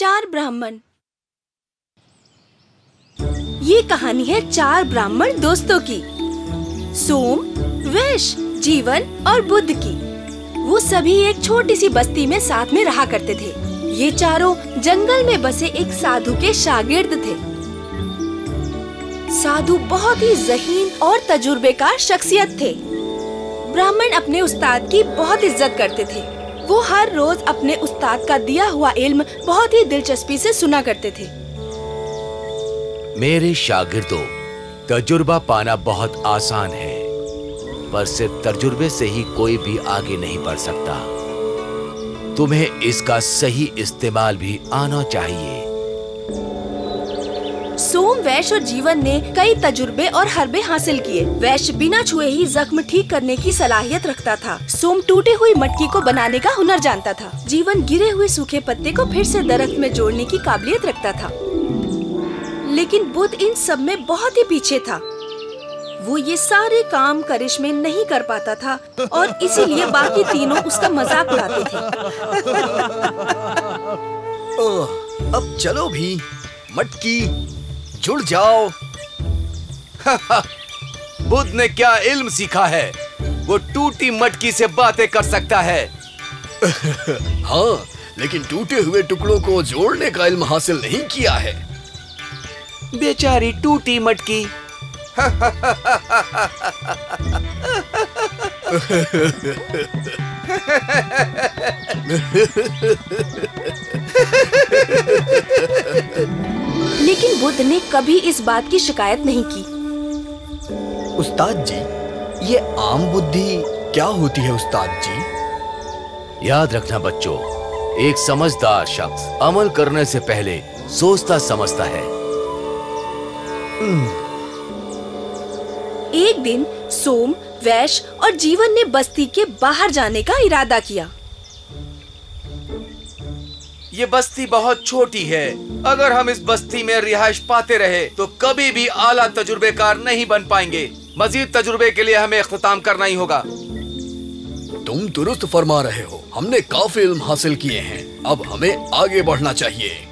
چار براہمن۔ یہ کہانی ہے چار براہمن دوستوں کی۔ سوم، ویش، جیون اور بدھ کی۔ وہ سبھی ایک چھوٹی سی بستی میں ساتھ میں رہا کرتے تھے۔ یہ چاروں جنگل میں بسے ایک سادھو کے شاگرد تھے۔ سادھو بہت ہی ذہین اور تجربے کار شخصیت تھے۔ براہمن اپنے استاد کی بہت عزت کرتے تھے۔ وہ ہر روز اپنے استاد کا دیا ہوا علم بہت ہی دلچسپی سے سنا کرتے تھے۔ میرے شاگردوں، تجربہ پانا بہت آسان ہے، پر صرف تجربے سے ہی کوئی بھی آگے نہیں بڑھ سکتا۔ تمہیں اس کا صحیح استعمال بھی آنا چاہیے۔ سوم ویش اور جیون نے کئی تجربے اور حربے حاصل کیے۔ ویش بنا چھوئے ہی زخم ٹھیک کرنے کی صلاحیت رکھتا تھا۔ سوم ٹوٹے ہوئی مٹکی کو بنانے کا ہنر جانتا تھا۔ جیون گرے ہوئے سوکھے پتے کو پھر سے درخت میں جوڑنے کی قابلیت رکھتا تھا۔ لیکن بدھ ان سب میں بہت ہی پیچھے تھا۔ وہ یہ سارے کام کرش میں نہیں کر پاتا تھا اور اسی لیے باقی تینوں اس کا مذاق اڑاتے تھے۔ اب چلو بھی۔ مٹکی جڑ جاؤ۔ بدھ نے کیا علم سیکھا ہے؟ وہ ٹوٹی مٹکی سے باتیں کر سکتا ہے۔ ہاں لیکن ٹوٹے ہوئے ٹکڑوں کو جوڑنے کا علم حاصل نہیں کیا ہے۔ بیچاری ٹوٹی مٹکی۔ لیکن بدھ نے کبھی اس بات کی شکایت نہیں کی۔ استاد جی یہ عام بدھی کیا ہوتی ہے استاد جی؟ یاد رکھنا بچوں ایک سمجھدار شخص عمل کرنے سے پہلے سوچتا سمجھتا ہے۔ ایک دن سوم ویش اور جیون نے بستی کے باہر جانے کا ارادہ کیا۔ یہ بستی بہت چھوٹی ہے۔ اگر ہم اس بستی میں رہائش پاتے رہے تو کبھی بھی اعلیٰ تجربے کار نہیں بن پائیں گے۔ مزید تجربے کے لیے ہمیں اختتام کرنا ہی ہوگا۔ تم درست فرما رہے ہو۔ ہم نے کافی علم حاصل کیے ہیں۔ اب ہمیں آگے بڑھنا چاہیے۔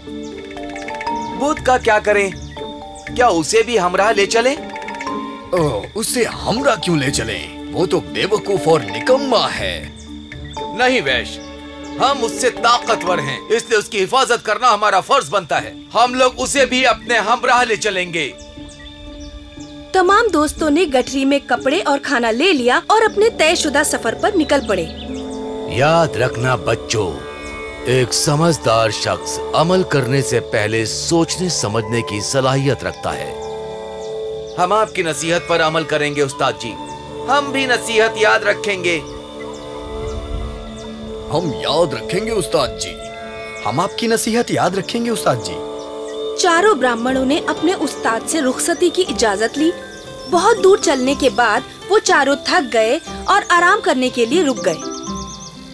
بدھ کا کیا کریں؟ کیا اسے بھی ہمراہ لے چلے اوہ، اسے ہمراہ کیوں لے چلیں؟ وہ تو بے وقوف اور نکما ہے۔ نہیں ویش ہم اس سے طاقتور ہیں۔ اس لیے اس کی حفاظت کرنا ہمارا فرض بنتا ہے۔ ہم لوگ اسے بھی اپنے ہمراہ لے چلیں گے۔ تمام دوستوں نے گٹری میں کپڑے اور کھانا لے لیا اور اپنے طے شدہ سفر پر نکل پڑے۔ یاد رکھنا بچوں ایک سمجھدار شخص عمل کرنے سے پہلے سوچنے سمجھنے کی صلاحیت رکھتا ہے۔ ہم آپ کی نصیحت پر عمل کریں گے استاد جی۔ ہم بھی نصیحت یاد رکھیں گے۔ ہم یاد رکھیں گے استاد جی۔ ہم آپ کی نصیحت یاد رکھیں گے استاد جی۔ چاروں براہمنوں نے اپنے استاد سے رخصتی کی اجازت لی۔ بہت دور چلنے کے بعد وہ چاروں تھک گئے اور آرام کرنے کے لیے رک گئے۔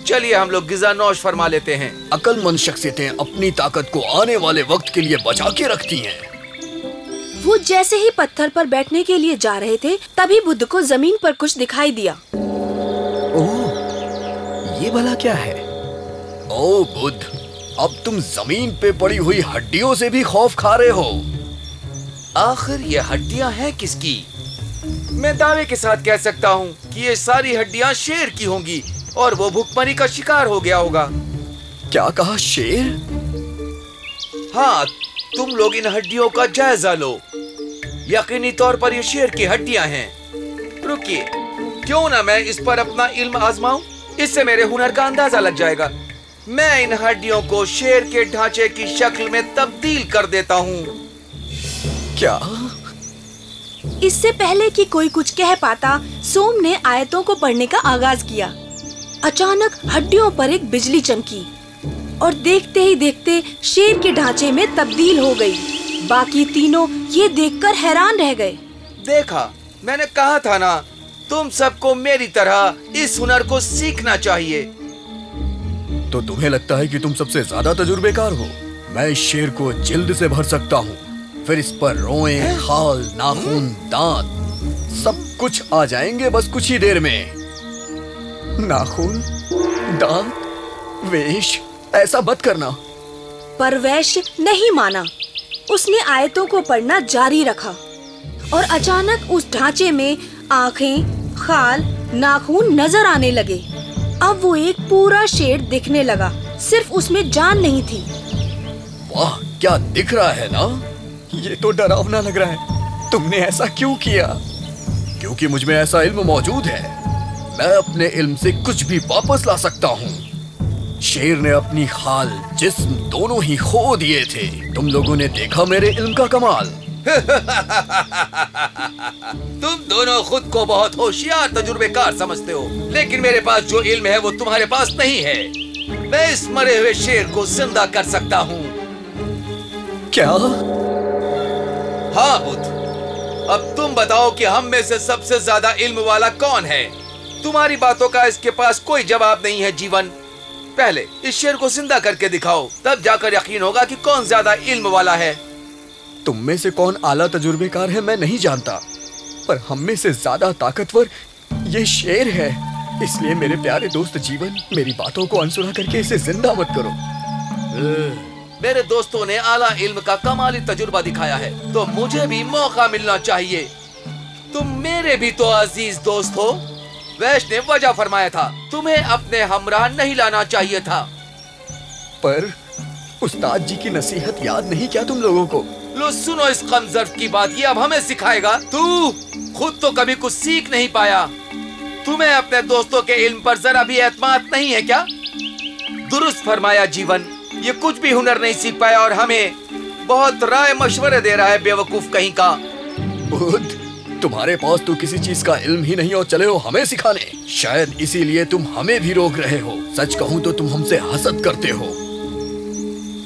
چلیے ہم لوگ غذا نوش فرما لیتے ہیں۔ عقل مند شخصیتیں اپنی طاقت کو آنے والے وقت کے لیے بچا کے رکھتی ہیں۔ وہ جیسے ہی پتھر پر بیٹھنے کے لیے جا رہے تھے تبھی بدھ کو زمین پر کچھ دکھائی دیا۔ بھلا کیا ہے؟ او بدھ اب تم زمین پہ پڑی ہوئی ہڈیوں سے بھی خوف کھا رہے ہو۔ آخر یہ ہڈیاں ہیں کس کی؟ میں دعوے کے ساتھ کہہ سکتا ہوں کہ یہ ساری ہڈیاں شیر کی ہوں گی اور وہ بھوک مری کا شکار ہو گیا ہوگا۔ کیا کہا شیر؟ ہاں تم لوگ ان ہڈیوں کا جائزہ لو۔ یقینی طور پر یہ شیر کی ہڈیاں ہیں۔ رکیے کیوں نہ میں اس پر اپنا علم آزماؤں؟ اس سے میرے ہنر کا اندازہ لگ جائے گا۔ میں ان ہڈیوں کو شیر کے ڈھانچے کی شکل میں تبدیل کر دیتا ہوں۔ کیا؟ اس سے پہلے کہ کوئی کچھ کہہ پاتا سوم نے آیتوں کو پڑھنے کا آغاز کیا۔ اچانک ہڈیوں پر ایک بجلی چمکی اور دیکھتے ہی دیکھتے شیر کے ڈھانچے میں تبدیل ہو گئی۔ باقی تینوں یہ دیکھ کر حیران رہ گئے۔ دیکھا میں نے کہا تھا نا تم سب کو میری طرح اس ہنر کو سیکھنا چاہیے۔ تو تمہیں لگتا ہے کہ تم سب سے زیادہ تجربے کار ہو؟ میں اس شیر کو جلد سے بھر سکتا ہوں۔ پھر اس پر روئیں خال ناخن دانت سب کچھ آ جائیں گے بس کچھ ہی دیر میں۔ ناخن دانت ویش ایسا مت کرنا۔ پر ویش نہیں مانا۔ اس نے آیتوں کو پڑھنا جاری رکھا۔ اور اچانک اس ڈھانچے میں آنکھیں خال ناخون نظر آنے لگے۔ اب وہ ایک پورا شیر دکھنے لگا۔ صرف اس میں جان نہیں تھی۔ واہ، کیا دکھ رہا ہے نا؟ یہ تو ڈراونا لگ رہا ہے۔ تم نے ایسا کیوں کیا؟ کیونکہ مجھ میں ایسا علم موجود ہے۔ میں اپنے علم سے کچھ بھی واپس لا سکتا ہوں۔ شیر نے اپنی خال جسم دونوں ہی کھو دیے تھے۔ تم لوگوں نے دیکھا میرے علم کا کمال۔ تم دونوں خود کو بہت ہوشیار تجربے کار سمجھتے ہو لیکن میرے پاس جو علم ہے وہ تمہارے پاس نہیں ہے۔ میں اس مرے ہوئے شیر کو زندہ کر سکتا ہوں۔ کیا؟ ہاں بدھ اب تم بتاؤ کہ ہم میں سے سب سے زیادہ علم والا کون ہے؟ تمہاری باتوں کا اس کے پاس کوئی جواب نہیں ہے جیون۔ پہلے اس شیر کو زندہ کر کے دکھاؤ تب جا کر یقین ہوگا کہ کون زیادہ علم والا ہے۔ تم میں سے کون اعلیٰ تجربے کار ہے میں نہیں جانتا۔ پر ہم میں سے زیادہ طاقتور یہ شیر ہے۔ اس لیے میرے پیارے دوست جیون میری باتوں کو انسنا کر کے اسے زندہ مت کرو۔ میرے دوستوں نے اعلیٰ علم کا کمالی تجربہ دکھایا ہے تو مجھے بھی موقع ملنا چاہیے۔ تم میرے بھی تو عزیز دوست ہو۔ ویش نے وجہ فرمایا تھا تمہیں اپنے ہمراہ نہیں لانا چاہیے تھا۔ پر استاد جی کی نصیحت یاد نہیں کیا تم لوگوں کو؟ لو سنو اس کمزر کی بات یہ اب ہمیں سکھائے گا۔ تو خود تو کبھی کچھ سیکھ نہیں پایا۔ تمہیں اپنے دوستوں کے علم پر ذرا بھی اعتماد نہیں ہے کیا؟ درست فرمایا جیون یہ کچھ بھی ہنر نہیں سیکھ پایا اور ہمیں بہت رائے مشورے دے رہا ہے بے وقوف کہیں کا۔ بدھ تمہارے پاس تو کسی چیز کا علم ہی نہیں اور چلے ہو ہمیں سکھانے۔ شاید اسی لیے تم ہمیں بھی روک رہے ہو۔ سچ کہوں تو تم ہم سے حسد کرتے ہو۔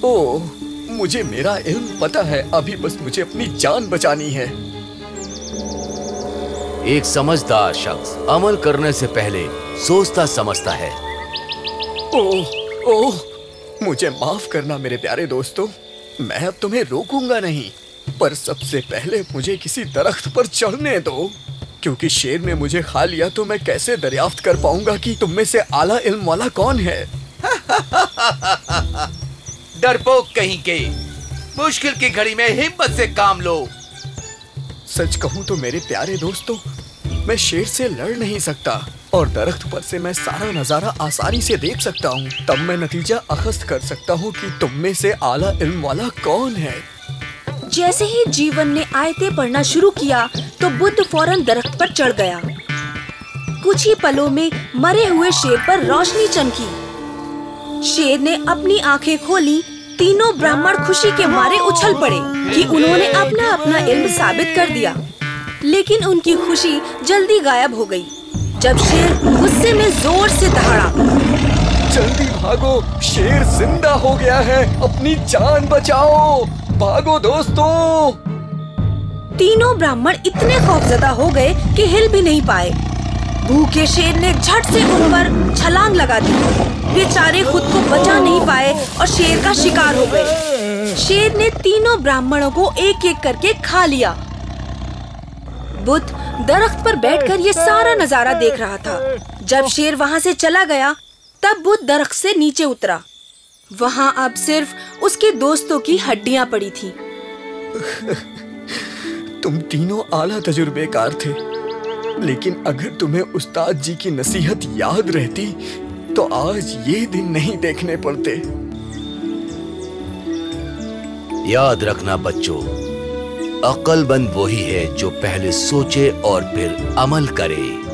او مجھے میرا علم پتا ہے ابھی بس مجھے اپنی جان بچانی ہے۔ ایک سمجھدار شخص عمل کرنے سے پہلے سوچتا سمجھتا ہے۔ او او مجھے معاف کرنا میرے پیارے دوستو میں اب تمہیں روکوں گا نہیں پر سب سے پہلے مجھے کسی درخت پر چڑھنے دو۔ کیونکہ شیر نے مجھے کھا لیا تو میں کیسے دریافت کر پاؤں گا کہ تم میں سے اعلیٰ علم والا کون ہے؟ ڈرپوک کہیں کے مشکل کی گھڑی میں ہمت سے کام لو۔ سچ کہوں تو میرے پیارے دوستو میں شیر سے لڑ نہیں سکتا اور درخت پر سے میں سارا نظارہ آسانی سے دیکھ سکتا ہوں۔ تب میں نتیجہ اخذ کر سکتا ہوں کہ تم میں سے اعلیٰ علم والا کون ہے۔ جیسے ہی جیون نے آیتیں پڑھنا شروع کیا تو بدھ فوراً درخت پر چڑھ گیا۔ کچھ ہی پلوں میں مرے ہوئے شیر پر روشنی چمکی۔ شیر نے اپنی آنکھیں کھولی تینوں براہمن خوشی کے مارے اچھل پڑے کہ انہوں نے اپنا اپنا علم ثابت کر دیا۔ لیکن ان کی خوشی جلدی غائب ہو گئی۔ جب شیر غصے میں زور سے دہاڑا۔ جلدی بھاگو شیر زندہ ہو گیا ہے۔ اپنی جان بچاؤ۔ بھاگو دوستو۔ تینوں براہمن اتنے خوفزدہ ہو گئے کہ ہل بھی نہیں پائے۔ بھوکے شیر نے جھٹ سے ان پر چھلانگ لگا دی بیچارے خود کو بچا نہیں پائے اور شیر کا شکار ہو گئے شیر نے تینوں براہمنوں کو ایک ایک کر کے کھا لیا بدھ درخت پر بیٹھ کر یہ سارا نظارہ دیکھ رہا تھا جب شیر وہاں سے چلا گیا تب بدھ درخت سے نیچے اترا وہاں اب صرف اس کے دوستوں کی ہڈیاں پڑی تھی تم تینوں اعلیٰ تجربے کار تھے لیکن اگر تمہیں استاد جی کی نصیحت یاد رہتی تو آج یہ دن نہیں دیکھنے پڑتے۔ یاد رکھنا بچوں، عقل بند وہی ہے جو پہلے سوچے اور پھر عمل کرے۔